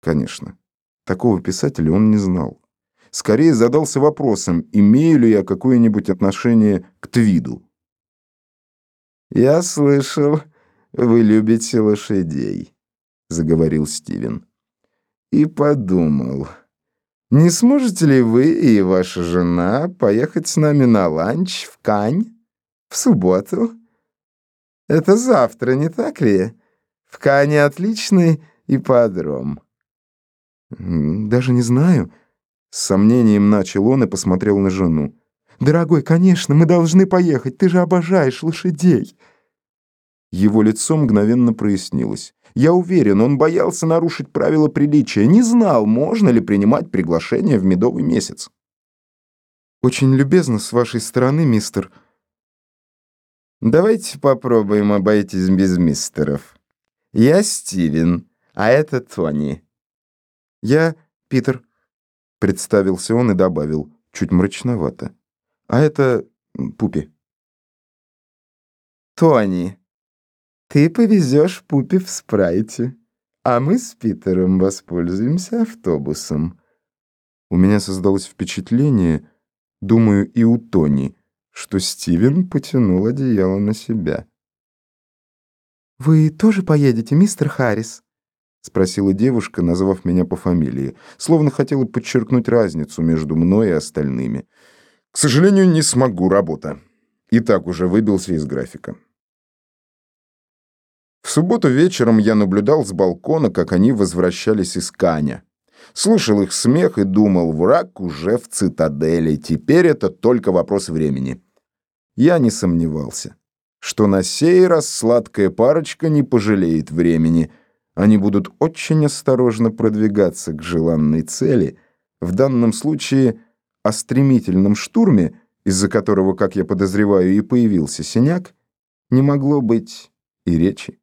Конечно, такого писателя он не знал. Скорее задался вопросом, имею ли я какое-нибудь отношение к Твиду. «Я слышал, вы любите лошадей», — заговорил Стивен. «И подумал, не сможете ли вы и ваша жена поехать с нами на ланч в Кань в субботу? Это завтра, не так ли? В Кане отличный ипподром». «Даже не знаю». С сомнением начал он и посмотрел на жену. «Дорогой, конечно, мы должны поехать, ты же обожаешь лошадей». Его лицо мгновенно прояснилось. Я уверен, он боялся нарушить правила приличия, не знал, можно ли принимать приглашение в медовый месяц. «Очень любезно с вашей стороны, мистер». «Давайте попробуем обойтись без мистеров. Я Стивен, а это Тони». «Я Питер», — представился он и добавил, чуть мрачновато. «А это Пупи». «Тони, ты повезешь Пупи в спрайте, а мы с Питером воспользуемся автобусом». У меня создалось впечатление, думаю, и у Тони, что Стивен потянул одеяло на себя. «Вы тоже поедете, мистер Харрис?» — спросила девушка, назвав меня по фамилии, словно хотела подчеркнуть разницу между мной и остальными. «К сожалению, не смогу, работа. И так уже выбился из графика». В субботу вечером я наблюдал с балкона, как они возвращались из Каня. Слушал их смех и думал, враг уже в цитадели, теперь это только вопрос времени. Я не сомневался, что на сей раз сладкая парочка не пожалеет времени — они будут очень осторожно продвигаться к желанной цели, в данном случае о стремительном штурме, из-за которого, как я подозреваю, и появился синяк, не могло быть и речи.